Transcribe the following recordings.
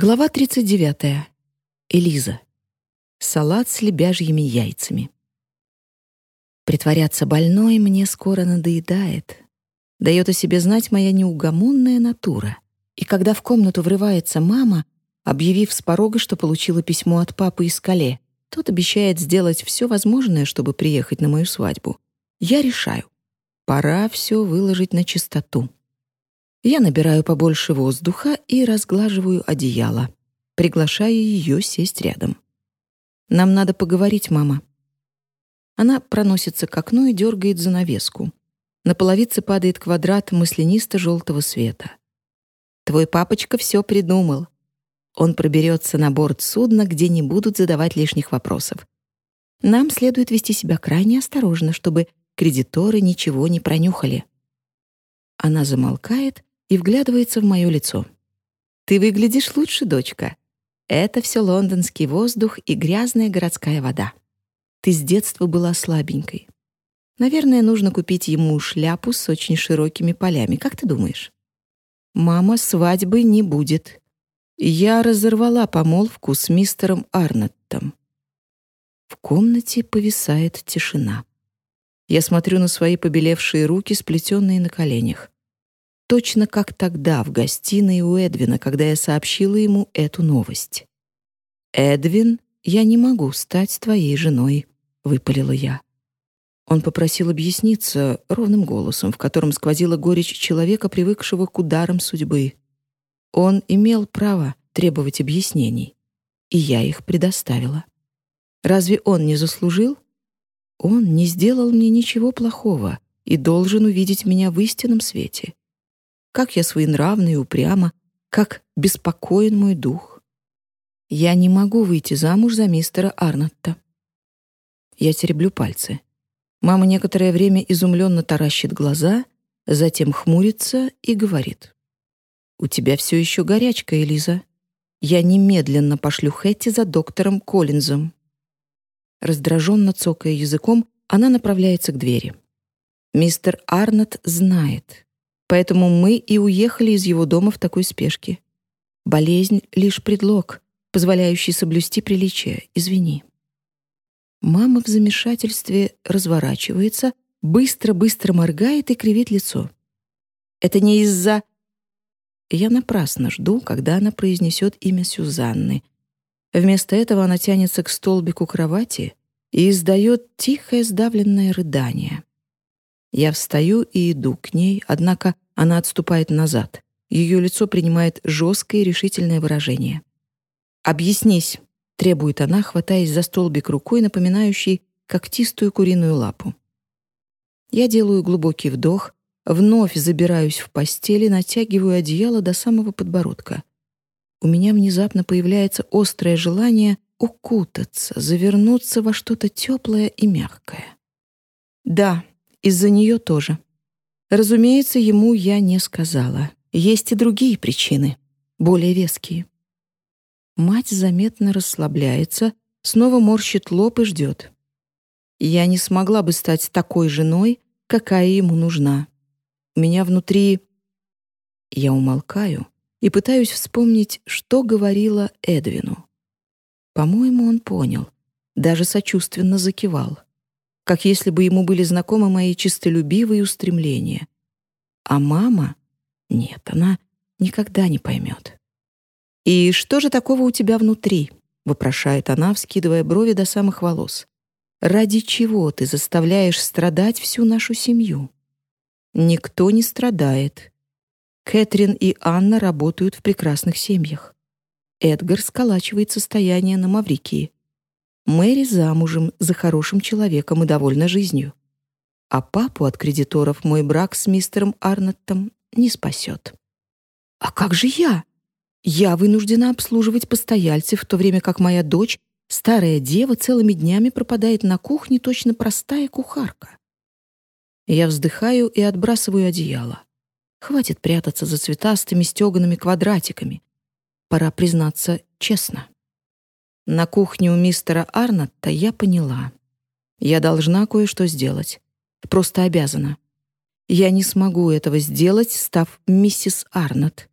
Глава 39. Элиза. Салат с лебяжьими яйцами. Притворяться больной мне скоро надоедает. Дает о себе знать моя неугомонная натура. И когда в комнату врывается мама, объявив с порога, что получила письмо от папы из Кале, тот обещает сделать все возможное, чтобы приехать на мою свадьбу. Я решаю. Пора все выложить на чистоту. Я набираю побольше воздуха и разглаживаю одеяло, приглашая ее сесть рядом. «Нам надо поговорить, мама». Она проносится к окну и дергает занавеску. На половице падает квадрат маслянисто-желтого света. «Твой папочка все придумал. Он проберется на борт судна, где не будут задавать лишних вопросов. Нам следует вести себя крайне осторожно, чтобы кредиторы ничего не пронюхали». Она замолкает и вглядывается в мое лицо. «Ты выглядишь лучше, дочка. Это все лондонский воздух и грязная городская вода. Ты с детства была слабенькой. Наверное, нужно купить ему шляпу с очень широкими полями. Как ты думаешь?» «Мама, свадьбы не будет. Я разорвала помолвку с мистером Арноттом». В комнате повисает тишина. Я смотрю на свои побелевшие руки, сплетенные на коленях точно как тогда в гостиной у Эдвина, когда я сообщила ему эту новость. «Эдвин, я не могу стать твоей женой», — выпалила я. Он попросил объясниться ровным голосом, в котором сквозила горечь человека, привыкшего к ударам судьбы. Он имел право требовать объяснений, и я их предоставила. Разве он не заслужил? Он не сделал мне ничего плохого и должен увидеть меня в истинном свете как я своенравна и упряма, как беспокоен мой дух. Я не могу выйти замуж за мистера Арнотта. Я тереблю пальцы. Мама некоторое время изумленно таращит глаза, затем хмурится и говорит. «У тебя все еще горячка, Элиза. Я немедленно пошлю Хэтти за доктором Коллинзом». Раздраженно цокая языком, она направляется к двери. Мистер Арнотт знает. Поэтому мы и уехали из его дома в такой спешке. Болезнь — лишь предлог, позволяющий соблюсти приличие. Извини. Мама в замешательстве разворачивается, быстро-быстро моргает и кривит лицо. Это не из-за... Я напрасно жду, когда она произнесет имя Сюзанны. Вместо этого она тянется к столбику кровати и издает тихое сдавленное рыдание. Я встаю и иду к ней, однако она отступает назад. Ее лицо принимает жесткое и решительное выражение. «Объяснись», — требует она, хватаясь за столбик рукой, напоминающий когтистую куриную лапу. Я делаю глубокий вдох, вновь забираюсь в постели, натягиваю одеяло до самого подбородка. У меня внезапно появляется острое желание укутаться, завернуться во что-то теплое и мягкое. Да, из-за нее тоже. Разумеется, ему я не сказала. Есть и другие причины, более веские. Мать заметно расслабляется, снова морщит лоб и ждет. Я не смогла бы стать такой женой, какая ему нужна. У меня внутри... Я умолкаю и пытаюсь вспомнить, что говорила Эдвину. По-моему, он понял, даже сочувственно закивал как если бы ему были знакомы мои чистолюбивые устремления. А мама? Нет, она никогда не поймет. «И что же такого у тебя внутри?» — вопрошает она, вскидывая брови до самых волос. «Ради чего ты заставляешь страдать всю нашу семью?» «Никто не страдает. Кэтрин и Анна работают в прекрасных семьях. Эдгар сколачивает состояние на Маврикии. Мэри замужем за хорошим человеком и довольна жизнью. А папу от кредиторов мой брак с мистером Арноттом не спасет. А как же я? Я вынуждена обслуживать постояльцев, в то время как моя дочь, старая дева, целыми днями пропадает на кухне точно простая кухарка. Я вздыхаю и отбрасываю одеяло. Хватит прятаться за цветастыми стеганными квадратиками. Пора признаться честно. На кухне у мистера Арнотта я поняла. Я должна кое-что сделать. Просто обязана. Я не смогу этого сделать, став миссис Арнотт.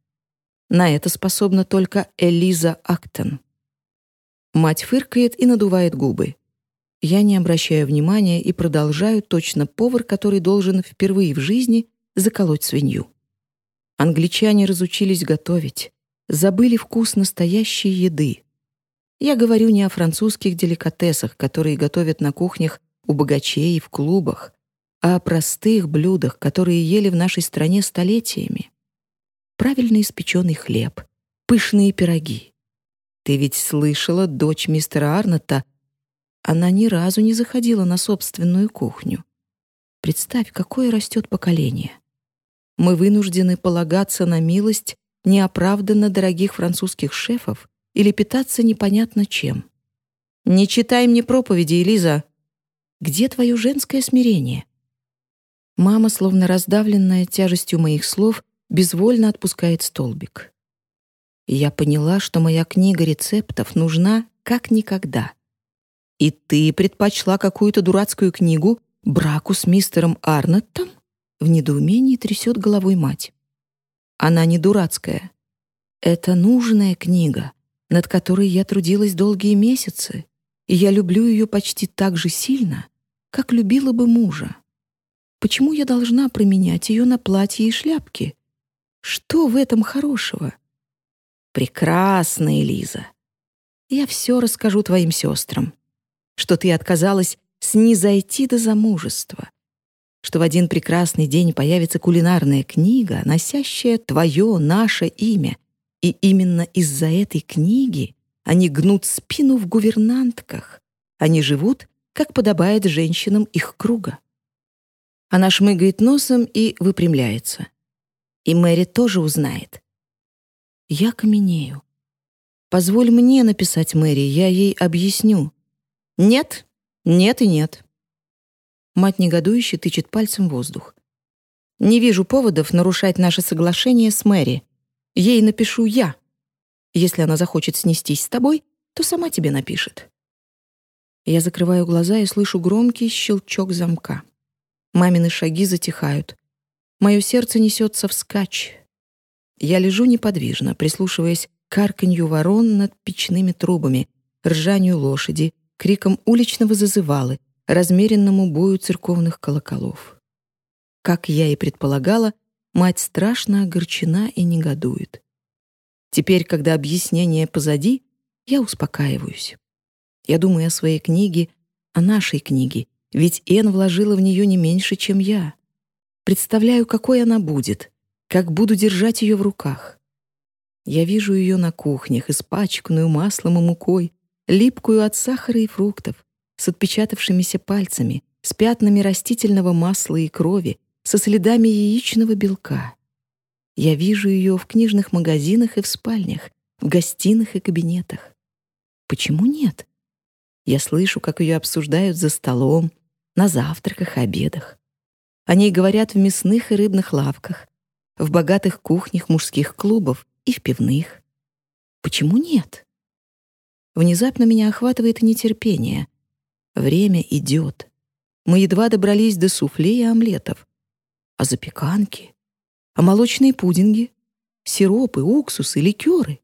На это способна только Элиза Актон. Мать фыркает и надувает губы. Я не обращаю внимания и продолжаю точно повар, который должен впервые в жизни заколоть свинью. Англичане разучились готовить, забыли вкус настоящей еды. Я говорю не о французских деликатесах, которые готовят на кухнях у богачей в клубах, а о простых блюдах, которые ели в нашей стране столетиями. Правильно испеченный хлеб, пышные пироги. Ты ведь слышала, дочь мистера Арнотта, она ни разу не заходила на собственную кухню. Представь, какое растет поколение. Мы вынуждены полагаться на милость неоправданно дорогих французских шефов или питаться непонятно чем. Не читай мне проповеди, Элиза. Где твое женское смирение? Мама, словно раздавленная тяжестью моих слов, безвольно отпускает столбик. Я поняла, что моя книга рецептов нужна как никогда. И ты предпочла какую-то дурацкую книгу браку с мистером Арнеттом? В недоумении трясет головой мать. Она не дурацкая. Это нужная книга, над которой я трудилась долгие месяцы, и я люблю ее почти так же сильно, как любила бы мужа. Почему я должна променять ее на платье и шляпки? Что в этом хорошего? Прекрасно, Элиза. Я все расскажу твоим сестрам. Что ты отказалась снизойти до замужества. Что в один прекрасный день появится кулинарная книга, носящая твое, наше имя. И именно из-за этой книги они гнут спину в гувернантках. Они живут, как подобает женщинам их круга. Она шмыгает носом и выпрямляется. И Мэри тоже узнает. Я каменею. Позволь мне написать Мэри, я ей объясню. Нет, нет и нет. Мать негодующе тычет пальцем в воздух. Не вижу поводов нарушать наше соглашение с Мэри. Ей напишу я. Если она захочет снестись с тобой, то сама тебе напишет. Я закрываю глаза и слышу громкий щелчок замка. Мамины шаги затихают. Мое сердце несется вскачь. Я лежу неподвижно, прислушиваясь к карканью ворон над печными трубами, ржанию лошади, криком уличного зазывалы, размеренному бою церковных колоколов. Как я и предполагала, мать страшно огорчена и негодует. Теперь, когда объяснение позади, я успокаиваюсь. Я думаю о своей книге, о нашей книге, ведь Эн вложила в нее не меньше, чем я. Представляю, какой она будет, как буду держать ее в руках. Я вижу ее на кухнях, испачканную маслом и мукой, липкую от сахара и фруктов, с отпечатавшимися пальцами, с пятнами растительного масла и крови, со следами яичного белка. Я вижу ее в книжных магазинах и в спальнях, в гостиных и кабинетах. Почему нет? Я слышу, как ее обсуждают за столом, на завтраках обедах. О ней говорят в мясных и рыбных лавках, в богатых кухнях мужских клубов и в пивных. Почему нет? Внезапно меня охватывает нетерпение. Время идет. Мы едва добрались до суфле и омлетов. А запеканки? А молочные пудинги? Сиропы, уксусы, ликеры?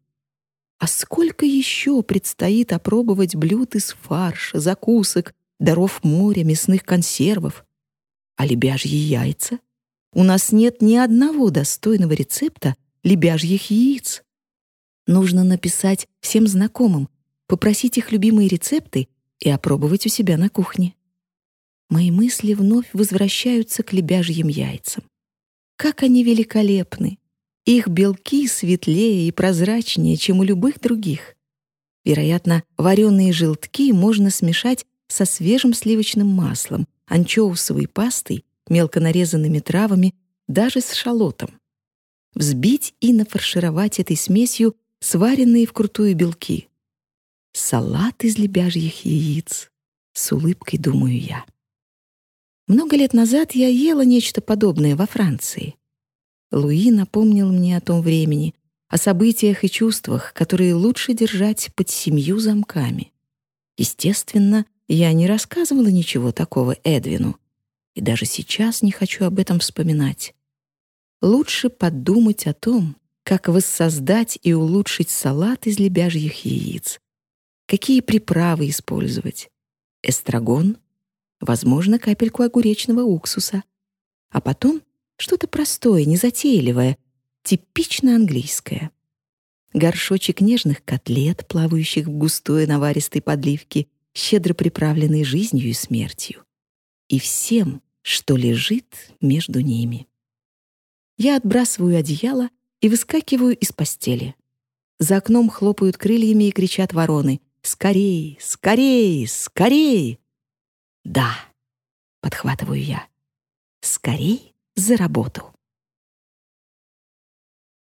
А сколько еще предстоит опробовать блюд из фарша, закусок, даров моря, мясных консервов. А лебяжьи яйца? У нас нет ни одного достойного рецепта лебяжьих яиц. Нужно написать всем знакомым, попросить их любимые рецепты и опробовать у себя на кухне. Мои мысли вновь возвращаются к лебяжьим яйцам. Как они великолепны! Их белки светлее и прозрачнее, чем у любых других. Вероятно, вареные желтки можно смешать со свежим сливочным маслом, анчоусовой пастой, мелко нарезанными травами, даже с шалотом. Взбить и нафаршировать этой смесью сваренные вкрутую белки. Салат из лебяжьих яиц. С улыбкой думаю я. Много лет назад я ела нечто подобное во Франции. Луи напомнил мне о том времени, о событиях и чувствах, которые лучше держать под семью замками. Естественно, я не рассказывала ничего такого Эдвину, и даже сейчас не хочу об этом вспоминать. Лучше подумать о том, как воссоздать и улучшить салат из лебяжьих яиц. Какие приправы использовать? Эстрагон, возможно, капельку огуречного уксуса. А потом что-то простое, незатейливое, типично английское. Горшочек нежных котлет, плавающих в густой наваристой подливке, щедро приправленной жизнью и смертью. И всем, что лежит между ними. Я отбрасываю одеяло и выскакиваю из постели. За окном хлопают крыльями и кричат вороны. «Скорей! Скорей! Скорей!» «Да!» — подхватываю я. «Скорей за работу!»